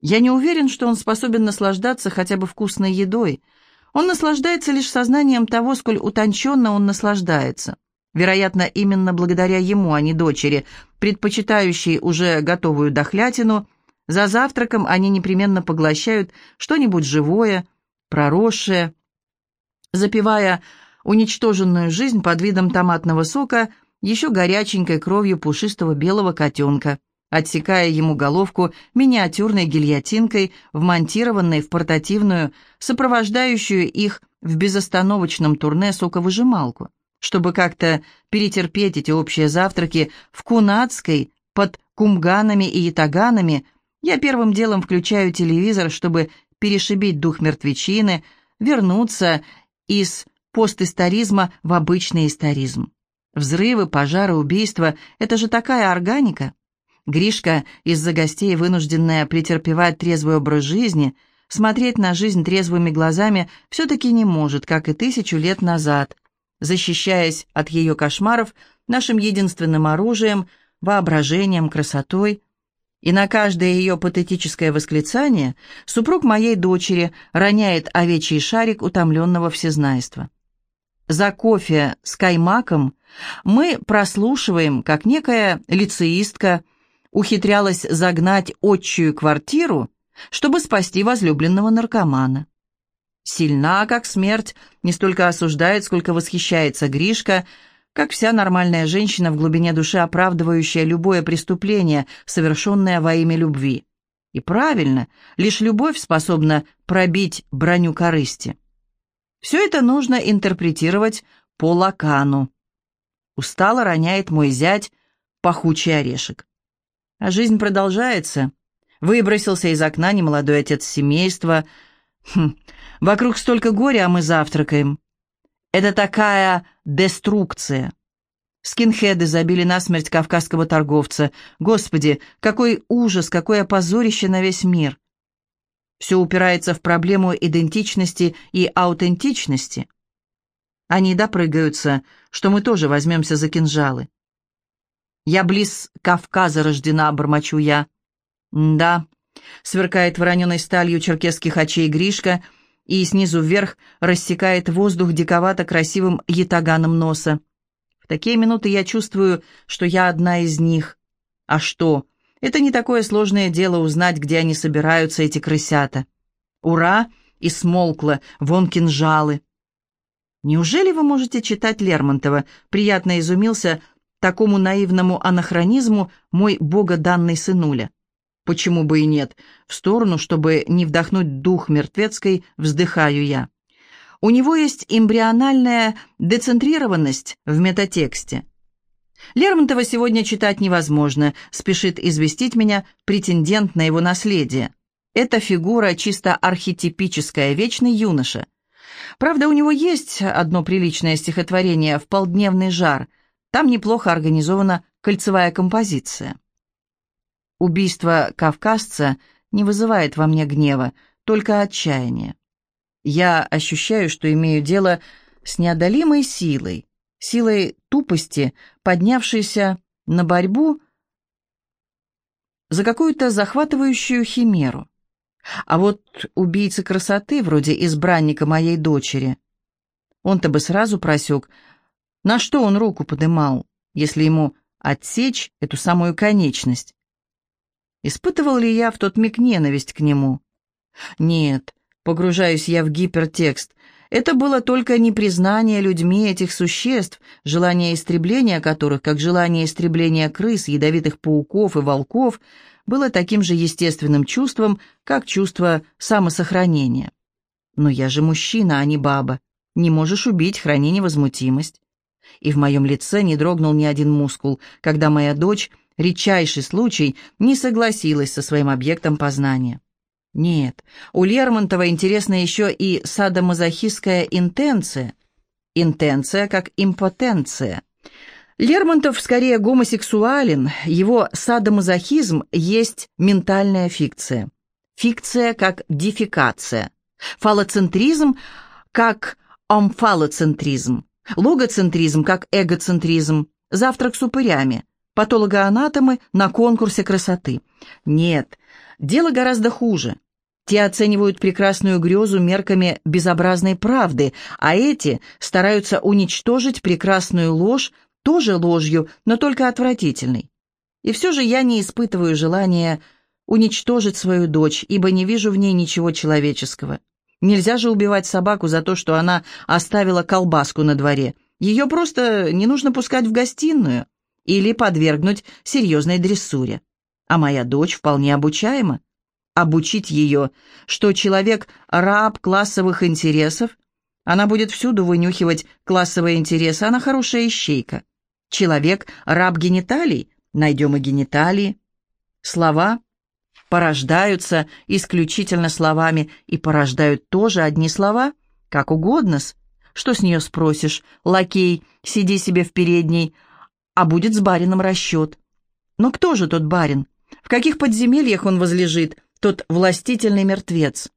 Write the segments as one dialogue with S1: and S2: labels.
S1: Я не уверен, что он способен наслаждаться хотя бы вкусной едой. Он наслаждается лишь сознанием того, сколь утонченно он наслаждается. Вероятно, именно благодаря ему, а не дочери, предпочитающей уже готовую дохлятину, за завтраком они непременно поглощают что-нибудь живое, проросшее, запивая уничтоженную жизнь под видом томатного сока еще горяченькой кровью пушистого белого котенка, отсекая ему головку миниатюрной гильотинкой, вмонтированной в портативную, сопровождающую их в безостановочном турне соковыжималку, чтобы как-то перетерпеть эти общие завтраки в Кунацкой под кумганами и ятаганами, я первым делом включаю телевизор, чтобы перешибить дух мертвечины, вернуться из постисторизма в обычный историзм. Взрывы, пожары, убийства — это же такая органика. Гришка, из-за гостей вынужденная претерпевать трезвый образ жизни, смотреть на жизнь трезвыми глазами все-таки не может, как и тысячу лет назад, защищаясь от ее кошмаров нашим единственным оружием, воображением, красотой. И на каждое ее патетическое восклицание супруг моей дочери роняет овечий шарик утомленного всезнайства. За кофе с каймаком мы прослушиваем, как некая лицеистка ухитрялась загнать отчую квартиру, чтобы спасти возлюбленного наркомана. Сильна, как смерть, не столько осуждает, сколько восхищается Гришка, как вся нормальная женщина в глубине души, оправдывающая любое преступление, совершенное во имя любви. И правильно, лишь любовь способна пробить броню корысти. Все это нужно интерпретировать по Лакану. Устало роняет мой зять пахучий орешек. А жизнь продолжается. Выбросился из окна немолодой отец семейства. Хм, вокруг столько горя, а мы завтракаем. Это такая деструкция. Скинхеды забили насмерть кавказского торговца. Господи, какой ужас, какое позорище на весь мир. Все упирается в проблему идентичности и аутентичности. Они допрыгаются, что мы тоже возьмемся за кинжалы. Я близ Кавказа рождена, бормочу я. Да, сверкает вороненой сталью черкесских очей Гришка и снизу вверх рассекает воздух диковато красивым ятаганом носа. В такие минуты я чувствую, что я одна из них. А что, это не такое сложное дело узнать, где они собираются, эти крысята. Ура! И смолкло, вон кинжалы. Неужели вы можете читать Лермонтова? Приятно изумился такому наивному анахронизму мой богоданный сынуля. Почему бы и нет? В сторону, чтобы не вдохнуть дух мертвецкой, вздыхаю я. У него есть эмбриональная децентрированность в метатексте. Лермонтова сегодня читать невозможно, спешит известить меня претендент на его наследие. Эта фигура чисто архетипическая, вечный юноша. Правда, у него есть одно приличное стихотворение «В полдневный жар». Там неплохо организована кольцевая композиция. Убийство кавказца не вызывает во мне гнева, только отчаяние. Я ощущаю, что имею дело с неодолимой силой, силой тупости, поднявшейся на борьбу за какую-то захватывающую химеру. А вот убийца красоты, вроде избранника моей дочери, он-то бы сразу просек, на что он руку подымал, если ему отсечь эту самую конечность. Испытывал ли я в тот миг ненависть к нему? Нет, погружаюсь я в гипертекст, это было только непризнание людьми этих существ, желание истребления которых, как желание истребления крыс, ядовитых пауков и волков, было таким же естественным чувством, как чувство самосохранения. Но я же мужчина, а не баба. Не можешь убить, храни невозмутимость. И в моем лице не дрогнул ни один мускул, когда моя дочь, редчайший случай, не согласилась со своим объектом познания. Нет, у Лермонтова интересна еще и садомазохистская интенция. Интенция как импотенция. Лермонтов скорее гомосексуален, его садомазохизм есть ментальная фикция. Фикция как дефикация. Фалоцентризм как омфалоцентризм. Логоцентризм как эгоцентризм. Завтрак с упырями. Патологоанатомы на конкурсе красоты. Нет, Дело гораздо хуже. Те оценивают прекрасную грезу мерками безобразной правды, а эти стараются уничтожить прекрасную ложь тоже ложью, но только отвратительной. И все же я не испытываю желания уничтожить свою дочь, ибо не вижу в ней ничего человеческого. Нельзя же убивать собаку за то, что она оставила колбаску на дворе. Ее просто не нужно пускать в гостиную или подвергнуть серьезной дрессуре. А моя дочь вполне обучаема. Обучить ее, что человек – раб классовых интересов, она будет всюду вынюхивать классовые интересы, она хорошая ищейка. Человек – раб гениталий, найдем и гениталии. Слова порождаются исключительно словами и порождают тоже одни слова, как угодно-с. Что с нее спросишь? Лакей, сиди себе в передней, а будет с барином расчет. Но кто же тот барин? В каких подземельях он возлежит, тот властительный мертвец?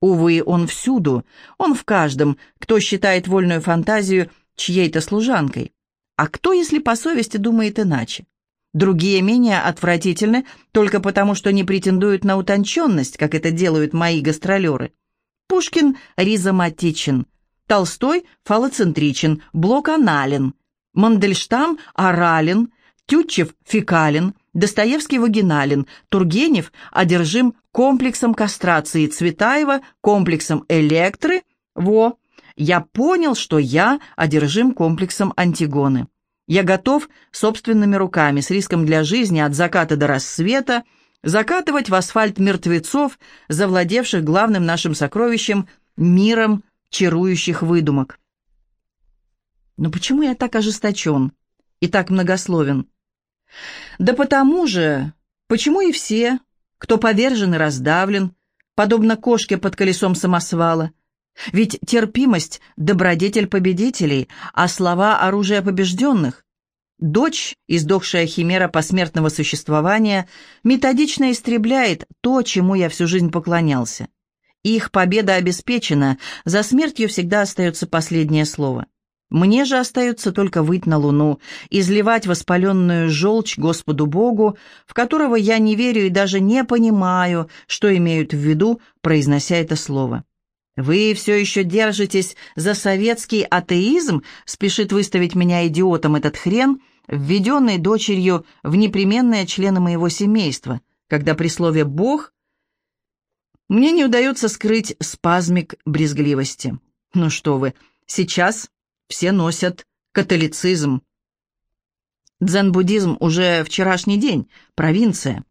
S1: Увы, он всюду, он в каждом, кто считает вольную фантазию чьей-то служанкой. А кто, если по совести, думает иначе? Другие менее отвратительны только потому, что не претендуют на утонченность, как это делают мои гастролеры. Пушкин ризоматичен, Толстой фалоцентричен, Блок анален, Мандельштам орален, Тютчев фекален, Достоевский вагинален, Тургенев одержим комплексом кастрации, Цветаева комплексом электры. Во, я понял, что я одержим комплексом Антигоны. Я готов собственными руками, с риском для жизни от заката до рассвета, закатывать в асфальт мертвецов, завладевших главным нашим сокровищем – миром чарующих выдумок. Но почему я так ожесточен и так многословен? Да потому же, почему и все, кто повержен и раздавлен, подобно кошке под колесом самосвала, ведь терпимость – добродетель победителей, а слова – оружие побежденных. Дочь, издохшая химера посмертного существования, методично истребляет то, чему я всю жизнь поклонялся. Их победа обеспечена, за смертью всегда остается последнее слово. Мне же остается только выть на луну, изливать воспаленную желчь Господу Богу, в которого я не верю и даже не понимаю, что имеют в виду, произнося это слово. «Вы все еще держитесь за советский атеизм?» спешит выставить меня идиотом этот хрен, введенный дочерью в непременные члены моего семейства, когда при слове «Бог» мне не удается скрыть спазмик брезгливости. Ну что вы, сейчас все носят католицизм. Дзен-буддизм уже вчерашний день, провинция.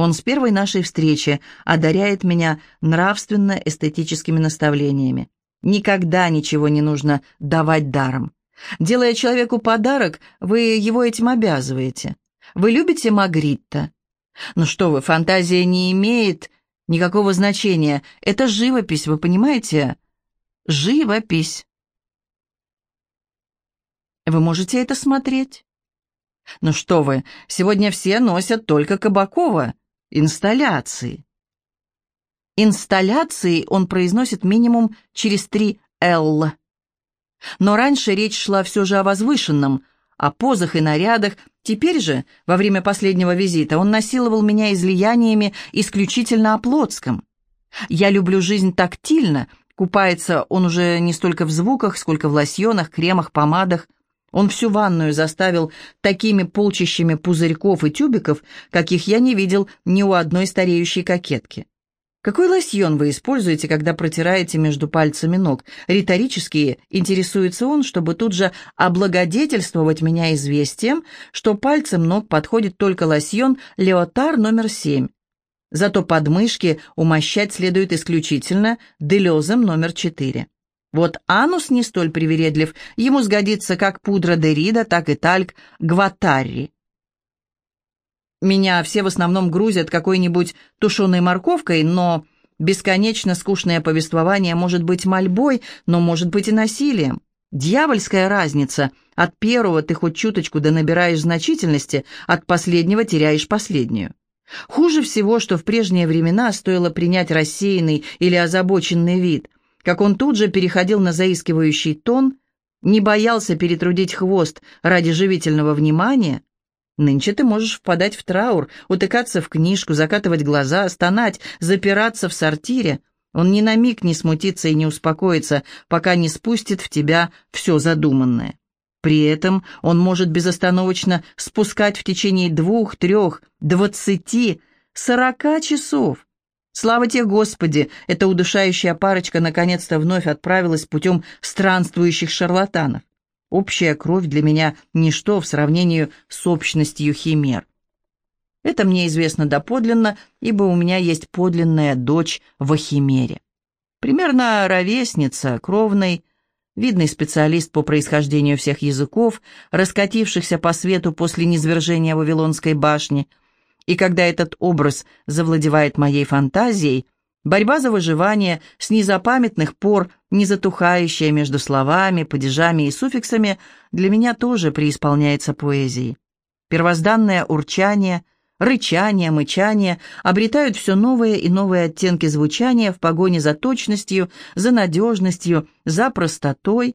S1: Он с первой нашей встречи одаряет меня нравственно-эстетическими наставлениями. Никогда ничего не нужно давать даром. Делая человеку подарок, вы его этим обязываете. Вы любите Магритта? Ну что вы, фантазия не имеет никакого значения. Это живопись, вы понимаете? Живопись. Вы можете это смотреть? Ну что вы, сегодня все носят только Кабакова. Инсталляции. Инсталляции он произносит минимум через три «л». Но раньше речь шла все же о возвышенном, о позах и нарядах. Теперь же, во время последнего визита, он насиловал меня излияниями исключительно о плотском. Я люблю жизнь тактильно, купается он уже не столько в звуках, сколько в лосьонах, кремах, помадах. Он всю ванную заставил такими полчищами пузырьков и тюбиков, каких я не видел ни у одной стареющей кокетки. Какой лосьон вы используете, когда протираете между пальцами ног? Риторически интересуется он, чтобы тут же облагодетельствовать меня известием, что пальцем ног подходит только лосьон «Леотар» номер 7. Зато подмышки умощать следует исключительно «Делезом» номер 4. Вот анус не столь привередлив, ему сгодится как пудра Дерида, так и тальк Гватарри. Меня все в основном грузят какой-нибудь тушеной морковкой, но бесконечно скучное повествование может быть мольбой, но может быть и насилием. Дьявольская разница. От первого ты хоть чуточку да набираешь значительности, от последнего теряешь последнюю. Хуже всего, что в прежние времена стоило принять рассеянный или озабоченный вид – как он тут же переходил на заискивающий тон, не боялся перетрудить хвост ради живительного внимания, Нынче ты можешь впадать в траур, утыкаться в книжку, закатывать глаза, стонать, запираться в сортире. Он ни на миг не смутится и не успокоится, пока не спустит в тебя все задуманное. При этом он может безостановочно спускать в течение двух, трех, двадцати, сорока часов. Слава тебе, Господи, эта удушающая парочка наконец-то вновь отправилась путем странствующих шарлатанов. Общая кровь для меня – ничто в сравнении с общностью химер. Это мне известно доподлинно, ибо у меня есть подлинная дочь в Ахимере. Примерно ровесница, кровной, видный специалист по происхождению всех языков, раскатившихся по свету после низвержения Вавилонской башни. И когда этот образ завладевает моей фантазией – Борьба за выживание с незапамятных пор, не затухающая между словами, падежами и суффиксами, для меня тоже преисполняется поэзией. Первозданное урчание, рычание, мычание обретают все новые и новые оттенки звучания в погоне за точностью, за надежностью, за простотой,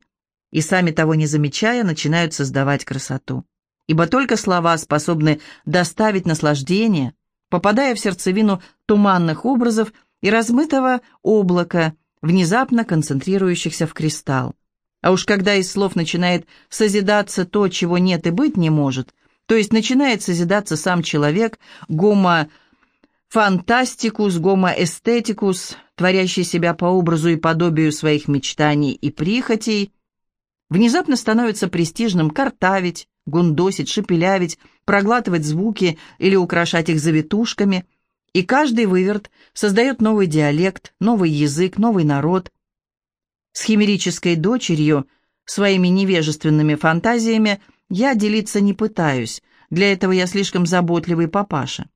S1: и сами того не замечая, начинают создавать красоту. Ибо только слова способны доставить наслаждение, попадая в сердцевину туманных образов, и размытого облака, внезапно концентрирующихся в кристалл. А уж когда из слов начинает созидаться то, чего нет и быть не может, то есть начинает созидаться сам человек, гомо фантастикус, гомо эстетикус, творящий себя по образу и подобию своих мечтаний и прихотей, внезапно становится престижным картавить, гундосить, шепелявить, проглатывать звуки или украшать их завитушками – и каждый выверт создает новый диалект, новый язык, новый народ. С химерической дочерью, своими невежественными фантазиями, я делиться не пытаюсь, для этого я слишком заботливый папаша.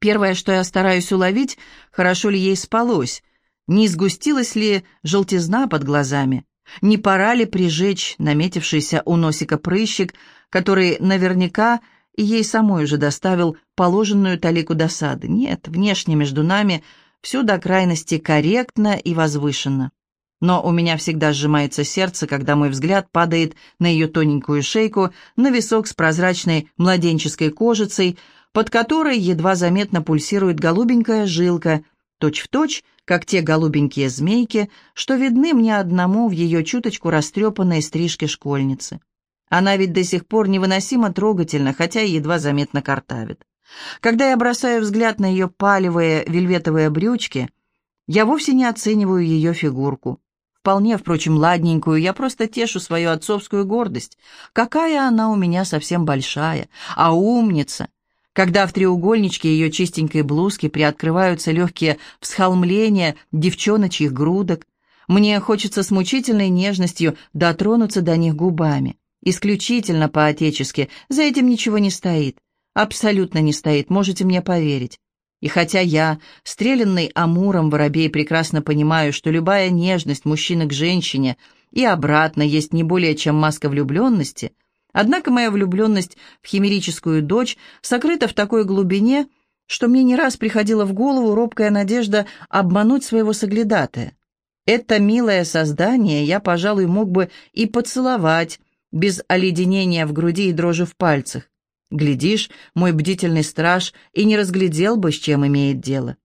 S1: Первое, что я стараюсь уловить, хорошо ли ей спалось, не сгустилась ли желтизна под глазами, не пора ли прижечь наметившийся у носика прыщик, который наверняка и ей самой уже доставил положенную талику досады. Нет, внешне между нами все до крайности корректно и возвышенно. Но у меня всегда сжимается сердце, когда мой взгляд падает на ее тоненькую шейку, на висок с прозрачной младенческой кожицей, под которой едва заметно пульсирует голубенькая жилка, точь-в-точь, точь, как те голубенькие змейки, что видны мне одному в ее чуточку растрепанной стрижке школьницы. Она ведь до сих пор невыносимо трогательна, хотя и едва заметно картавит. Когда я бросаю взгляд на ее палевые вельветовые брючки, я вовсе не оцениваю ее фигурку. Вполне, впрочем, ладненькую, я просто тешу свою отцовскую гордость. Какая она у меня совсем большая, а умница! Когда в треугольничке ее чистенькой блузки приоткрываются легкие всхолмления девчоночьих грудок, мне хочется с мучительной нежностью дотронуться до них губами. Исключительно по-отечески, за этим ничего не стоит. Абсолютно не стоит, можете мне поверить. И хотя я, стрелянный амуром воробей, прекрасно понимаю, что любая нежность мужчины к женщине и обратно есть не более чем маска влюбленности, однако моя влюбленность в химерическую дочь сокрыта в такой глубине, что мне не раз приходила в голову робкая надежда обмануть своего соглядатая. Это милое создание я, пожалуй, мог бы и поцеловать, без оледенения в груди и дрожи в пальцах. Глядишь, мой бдительный страж и не разглядел бы, с чем имеет дело.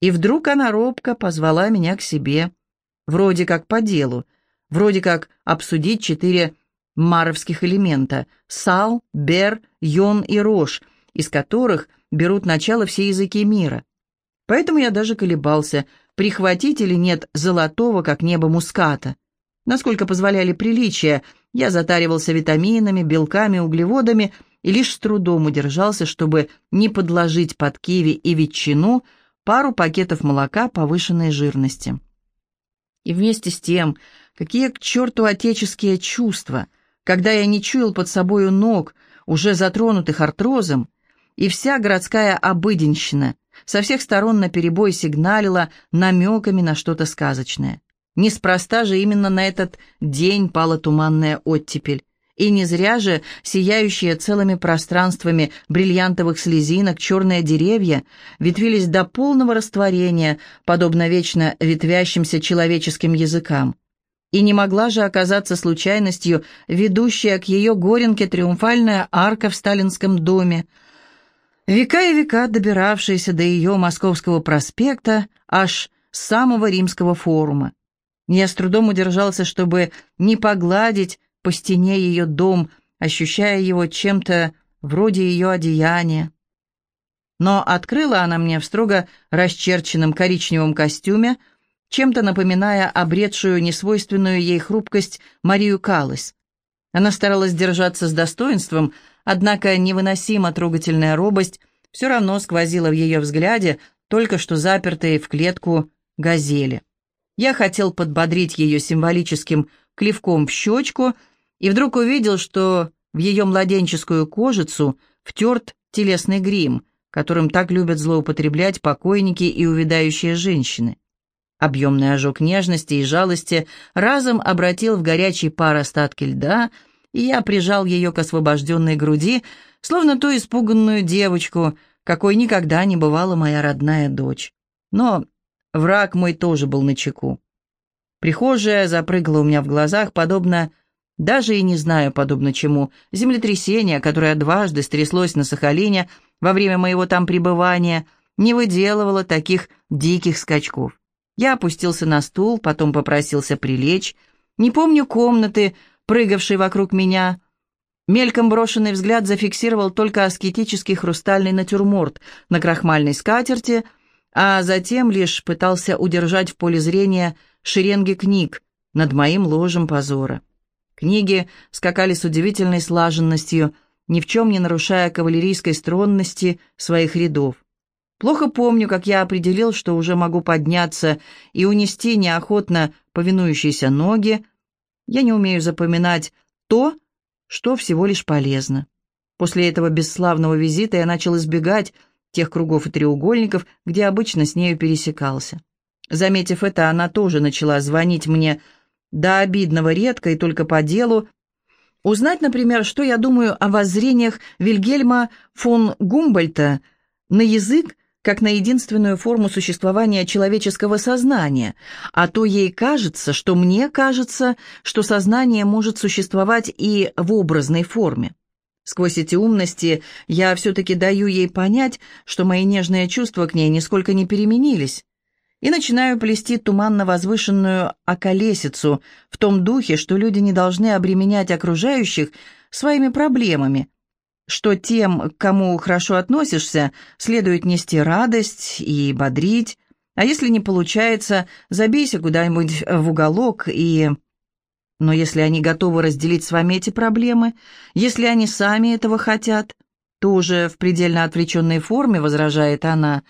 S1: И вдруг она робко позвала меня к себе, вроде как по делу, вроде как обсудить четыре маровских элемента — сал, бер, йон и рожь, из которых берут начало все языки мира. Поэтому я даже колебался, прихватить или нет золотого, как небо муската. Насколько позволяли приличия, я затаривался витаминами, белками, углеводами и лишь с трудом удержался, чтобы не подложить под киви и ветчину пару пакетов молока повышенной жирности. И вместе с тем, какие к черту отеческие чувства, когда я не чуял под собою ног, уже затронутых артрозом, и вся городская обыденщина со всех сторон наперебой сигналила намеками на что-то сказочное. Неспроста же именно на этот день пала туманная оттепель. И не зря же сияющие целыми пространствами бриллиантовых слезинок черные деревья ветвились до полного растворения, подобно вечно ветвящимся человеческим языкам. И не могла же оказаться случайностью ведущая к ее горенке триумфальная арка в сталинском доме, века и века добиравшаяся до ее Московского проспекта аж с самого Римского форума. Я с трудом удержался, чтобы не погладить по стене ее дом, ощущая его чем-то вроде ее одеяния. Но открыла она мне в строго расчерченном коричневом костюме, чем-то напоминая обретшую несвойственную ей хрупкость Марию Каллас. Она старалась держаться с достоинством, однако невыносимо трогательная робость все равно сквозила в ее взгляде, только что запертые в клетку газели. Я хотел подбодрить ее символическим клевком в щечку и вдруг увидел, что в ее младенческую кожицу втерт телесный грим, которым так любят злоупотреблять покойники и увядающие женщины. Объемный ожог нежности и жалости разом обратил в горячий пар остатки льда, и я прижал ее к освобожденной груди, словно ту испуганную девочку, какой никогда не бывала моя родная дочь. Но враг мой тоже был на чеку. Прихожая запрыгала у меня в глазах, подобно, даже и не знаю, подобно чему, землетрясение, которое дважды стряслось на Сахалине во время моего там пребывания, не выделывало таких диких скачков. Я опустился на стул, потом попросился прилечь. Не помню комнаты, прыгавшей вокруг меня. Мельком брошенный взгляд зафиксировал только аскетический хрустальный натюрморт на крахмальной скатерти, а затем лишь пытался удержать в поле зрения шеренги книг над моим ложем позора. Книги скакали с удивительной слаженностью, ни в чем не нарушая кавалерийской стронности своих рядов. Плохо помню, как я определил, что уже могу подняться и унести неохотно повинующиеся ноги. Я не умею запоминать то, что всего лишь полезно. После этого бесславного визита я начал избегать тех кругов и треугольников, где обычно с нею пересекался. Заметив это, она тоже начала звонить мне до обидного редко и только по делу, узнать, например, что я думаю о воззрениях Вильгельма фон Гумбольта на язык, как на единственную форму существования человеческого сознания, а то ей кажется, что мне кажется, что сознание может существовать и в образной форме. Сквозь эти умности я все-таки даю ей понять, что мои нежные чувства к ней нисколько не переменились, и начинаю плести туманно возвышенную околесицу в том духе, что люди не должны обременять окружающих своими проблемами, что тем, к кому хорошо относишься, следует нести радость и бодрить, а если не получается, забейся куда-нибудь в уголок и... Но если они готовы разделить с вами эти проблемы, если они сами этого хотят, тоже в предельно отвлеченной форме, возражает она,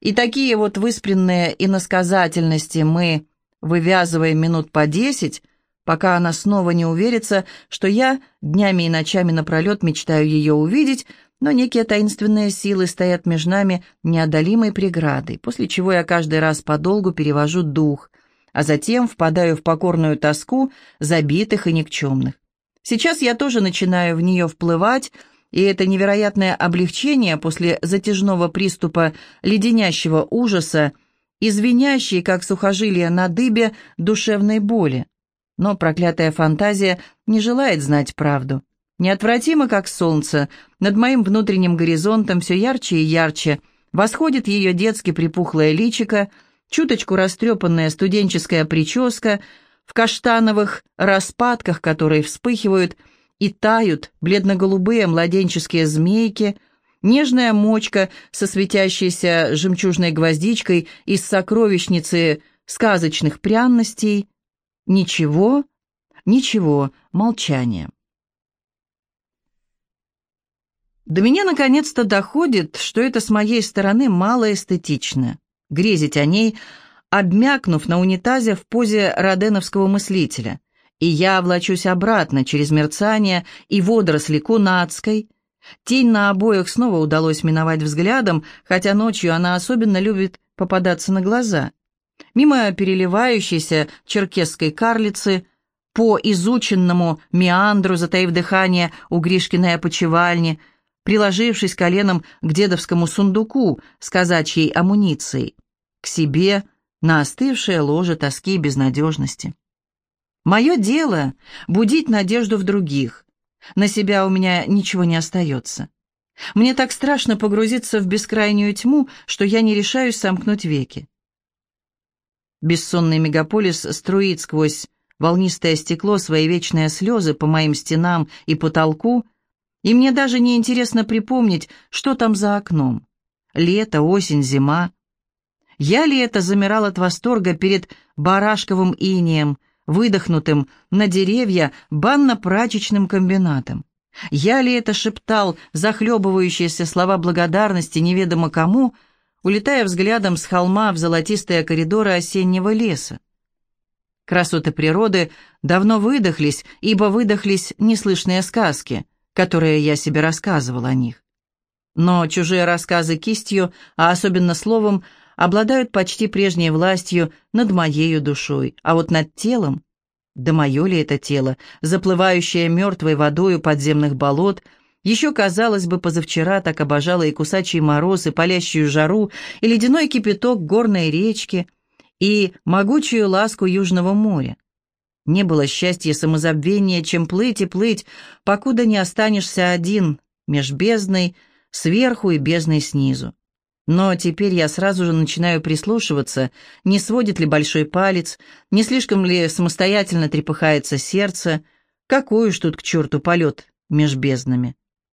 S1: и такие вот выспренные иносказательности мы вывязываем минут по десять, пока она снова не уверится, что я днями и ночами напролет мечтаю ее увидеть, но некие таинственные силы стоят между нами неодолимой преградой, после чего я каждый раз подолгу перевожу дух, а затем впадаю в покорную тоску забитых и никчемных. Сейчас я тоже начинаю в нее вплывать, и это невероятное облегчение после затяжного приступа леденящего ужаса, извинящей, как сухожилие на дыбе, душевной боли. Но проклятая фантазия не желает знать правду. Неотвратимо, как солнце, над моим внутренним горизонтом все ярче и ярче восходит ее детски припухлое личико, чуточку растрепанная студенческая прическа, в каштановых распадках, которые вспыхивают и тают бледно-голубые младенческие змейки, нежная мочка со светящейся жемчужной гвоздичкой из сокровищницы сказочных пряностей, Ничего, ничего, молчание. До меня наконец-то доходит, что это с моей стороны мало эстетично. Грезить о ней, обмякнув на унитазе в позе роденовского мыслителя. И я влачусь обратно через мерцание и водоросли кунацкой. Тень на обоих снова удалось миновать взглядом, хотя ночью она особенно любит попадаться на глаза мимо переливающейся черкесской карлицы, по изученному меандру, затаив дыхание у Гришкиной опочивальни, приложившись коленом к дедовскому сундуку с казачьей амуницией, к себе на остывшее ложе тоски и безнадежности. Мое дело — будить надежду в других. На себя у меня ничего не остается. Мне так страшно погрузиться в бескрайнюю тьму, что я не решаюсь сомкнуть веки. Бессонный мегаполис струит сквозь волнистое стекло свои вечные слезы по моим стенам и потолку, и мне даже не интересно припомнить, что там за окном. Лето, осень, зима. Я ли это замирал от восторга перед барашковым инием, выдохнутым на деревья банно-прачечным комбинатом. Я ли это шептал захлебывающиеся слова благодарности неведомо кому, улетая взглядом с холма в золотистые коридоры осеннего леса? Красоты природы давно выдохлись, ибо выдохлись неслышные сказки, которые я себе рассказывал о них. Но чужие рассказы кистью, а особенно словом, обладают почти прежней властью над моею душой, а вот над телом, да мое ли это тело, заплывающее мертвой водою подземных болот, еще, казалось бы, позавчера так обожало и кусачий мороз, и палящую жару, и ледяной кипяток горной речки, и могучую ласку Южного моря. Не было счастья самозабвения, чем плыть и плыть, покуда не останешься один, меж бездной, сверху и бездной снизу. Но теперь я сразу же начинаю прислушиваться, не сводит ли большой палец, не слишком ли самостоятельно трепыхается сердце, какой уж тут к черту полет меж безднами.